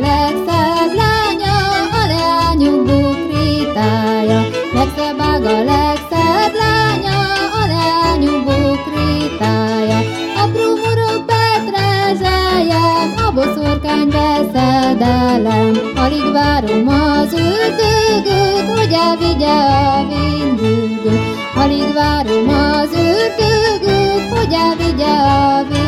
legszebb lánya, a. Legszebb boszorkány veszedelem, alig várom az üldögőt, hogy elvigye a vindügőt. Alig várom az üldögőt, hogy elvigye a vindügőt.